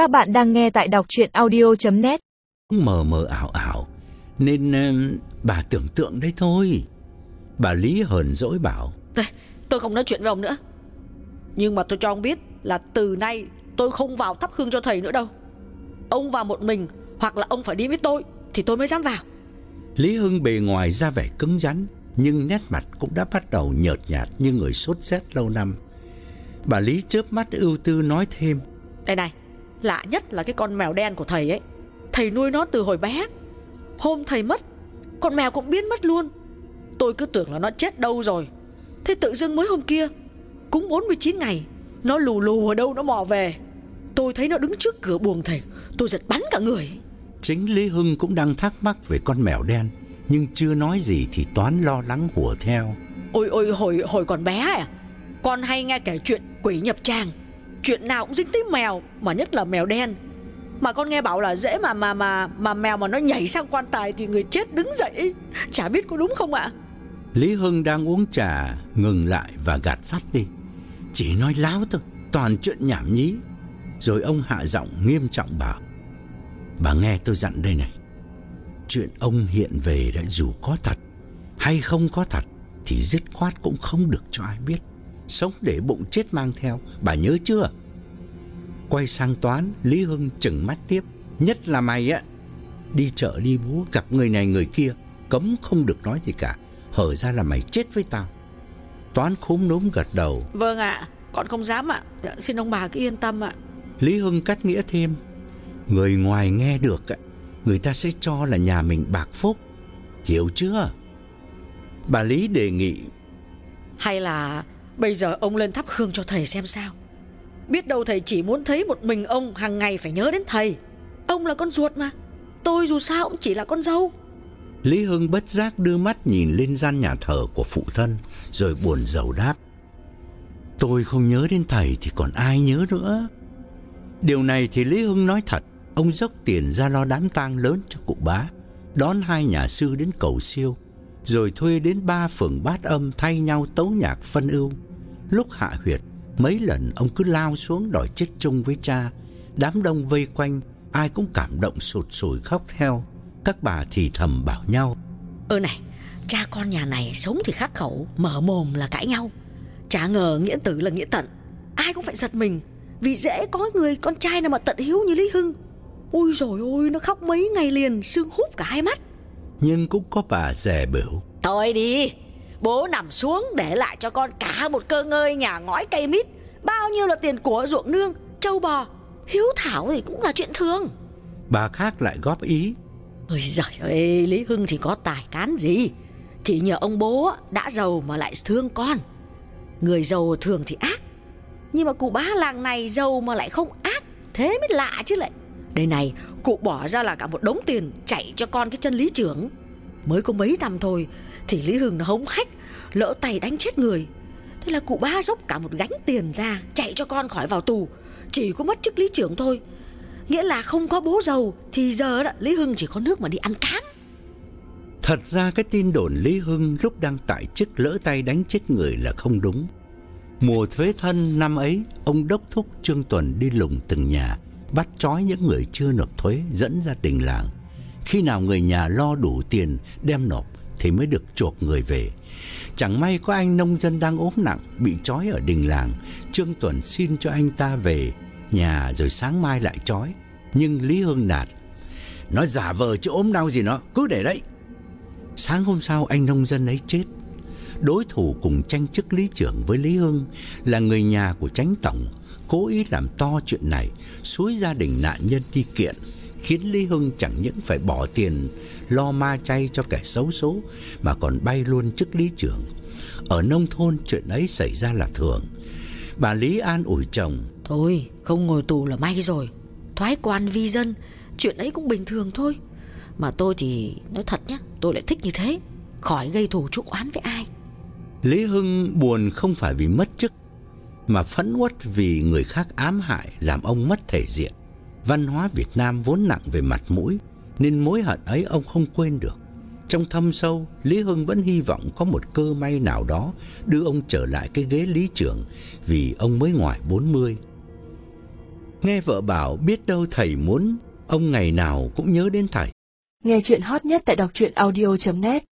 Các bạn đang nghe tại đọc chuyện audio.net Mờ mờ ảo ảo. Nên uh, bà tưởng tượng đấy thôi. Bà Lý hờn dỗi bảo. Đây, tôi không nói chuyện với ông nữa. Nhưng mà tôi cho ông biết là từ nay tôi không vào thắp hương cho thầy nữa đâu. Ông vào một mình hoặc là ông phải đi với tôi Thì tôi mới dám vào. Lý Hưng bề ngoài ra vẻ cứng rắn Nhưng nét mặt cũng đã bắt đầu nhợt nhạt như người sốt rét lâu năm. Bà Lý chớp mắt ưu tư nói thêm. Đây này, lạ nhất là cái con mèo đen của thầy ấy. Thầy nuôi nó từ hồi bé. Hôm thầy mất Con mèo cũng biến mất luôn. Tôi cứ tưởng là nó chết đâu rồi. Thế tự dưng mới hôm kia Cũng 49 ngày Nó lù lù ở đâu nó mò về. Tôi thấy nó đứng trước cửa buồng thầy Tôi giật bắn cả người. Chính Lý Hưng cũng đang thắc mắc về con mèo đen Nhưng chưa nói gì thì Toán lo lắng hùa theo. Ôi ôi hồi hồi còn bé à? Con hay nghe kể chuyện quỷ nhập tràng Chuyện nào cũng dính tới mèo, Mà nhất là mèo đen. Mà con nghe bảo là dễ mà mà mà mà mèo mà nó nhảy sang quan tài Thì người chết đứng dậy. Chả biết có đúng không ạ? Lý Hưng đang uống trà, Ngừng lại và gạt phát đi. Chỉ nói láo thôi, Toàn chuyện nhảm nhí. Rồi ông hạ giọng nghiêm trọng bảo, Bà nghe tôi dặn đây này, Chuyện ông hiện về đã dù có thật Hay không có thật Thì dứt khoát cũng không được cho ai biết. Sống để bụng chết mang theo Bà nhớ chưa? Quay sang toán Lý Hưng chừng mắt tiếp Nhất là mày á. Đi chợ đi búa gặp người này người kia Cấm không được nói gì cả Hở ra là mày chết với tao. Toán khúm núm gật đầu. Vâng ạ Con không dám ạ. Xin ông bà cứ yên tâm ạ. Lý Hưng cắt nghĩa thêm. Người ngoài nghe được Người ta sẽ cho là nhà mình bạc phúc. Hiểu chưa? Bà Lý đề nghị. Hay là bây giờ ông lên thắp hương cho thầy xem sao. Biết đâu thầy chỉ muốn thấy một mình ông hàng ngày phải nhớ đến thầy. Ông là con ruột mà. Tôi dù sao cũng chỉ là con dâu. Lý Hưng bất giác đưa mắt nhìn lên gian nhà thờ của phụ thân, Rồi buồn rầu đáp. Tôi không nhớ đến thầy thì còn ai nhớ nữa? Điều này thì Lý Hưng nói thật. Ông dốc tiền ra lo đám tang lớn cho cụ bá, Đón hai nhà sư đến cầu siêu, Rồi thuê đến ba phường bát âm thay nhau tấu nhạc phân ưu. Lúc hạ huyệt Mấy lần ông cứ lao xuống đòi chết chung với cha. Đám đông vây quanh Ai cũng cảm động sụt sùi khóc theo. Các bà thì thầm bảo nhau Ơ này Cha con nhà này sống thì khắc khẩu Mở mồm là cãi nhau. Chả ngờ nghĩa tử là nghĩa tận Ai cũng phải giật mình. Vì dễ có người con trai nào mà tận hiếu như Lý Hưng. Ôi rồi ôi nó khóc mấy ngày liền Sương húp cả hai mắt. Nhưng cũng có bà rẻ biểu Thôi đi Bố nằm xuống để lại cho con cả một cơ ngơi nhà ngói cây mít. Bao nhiêu là tiền của ruộng nương Châu bò Hiếu thảo thì cũng là chuyện thường. Bà khác lại góp ý. Ôi giời ơi Lý Hưng thì có tài cán gì? Chỉ nhờ ông bố đã giàu mà lại thương con. Người giàu thường thì ác Nhưng mà cụ bá làng này giàu mà lại không ác Thế mới lạ chứ lại. Đây này cụ bỏ ra là cả một đống tiền Chạy cho con cái chân lý trưởng Mới có mấy năm thôi, Thì Lý Hưng nó hống hách, Lỡ tay đánh chết người. Thế là cụ ba dốc cả một gánh tiền ra, Chạy cho con khỏi vào tù. Chỉ có mất chức lý trưởng thôi. Nghĩa là không có bố giàu, Thì giờ đó, Lý Hưng chỉ có nước mà đi ăn cám. Thật ra cái tin đồn Lý Hưng lúc đang tại chức lỡ tay đánh chết người là không đúng. Mùa thuế thân năm ấy, Ông đốc thúc Trương Tuần đi lùng từng nhà, Bắt trói những người chưa nộp thuế Dẫn ra đình làng. Khi nào người nhà lo đủ tiền đem nộp Thì mới được chuộc người về. Chẳng may có anh nông dân đang ốm nặng, Bị trói ở đình làng. Trương Tuần xin cho anh ta về Nhà rồi sáng mai lại trói. Nhưng Lý Hưng nạt Nó giả vờ chứ ốm đau gì nó Cứ để đấy. Sáng hôm sau anh nông dân ấy chết. Đối thủ cùng tranh chức lý trưởng với Lý Hưng Là người nhà của tránh tổng, Cố ý làm to chuyện này, Xúi gia đình nạn nhân đi kiện. Khiến Lý Hưng chẳng những phải bỏ tiền Lo ma chay cho kẻ xấu số Mà còn bay luôn chức lý trưởng Ở nông thôn chuyện ấy xảy ra là thường. Bà Lý an ủi chồng Thôi không ngồi tù là may rồi. Thoái quan vi dân Chuyện ấy cũng bình thường thôi. Mà tôi thì nói thật nhá Tôi lại thích như thế. Khỏi gây thù chuốc oán với ai. Lý Hưng buồn không phải vì mất chức Mà phẫn uất vì người khác ám hại Làm ông mất thể diện Văn hóa Việt Nam vốn nặng về mặt mũi, Nên mối hận ấy ông không quên được. Trong thâm sâu, Lý Hưng vẫn hy vọng có một cơ may nào đó Đưa ông trở lại cái ghế lý trưởng Vì ông mới ngoài 40 Nghe vợ bảo biết đâu thầy muốn, Ông ngày nào cũng nhớ đến thầy. Nghe chuyện hot nhất tại đọc truyện audio.net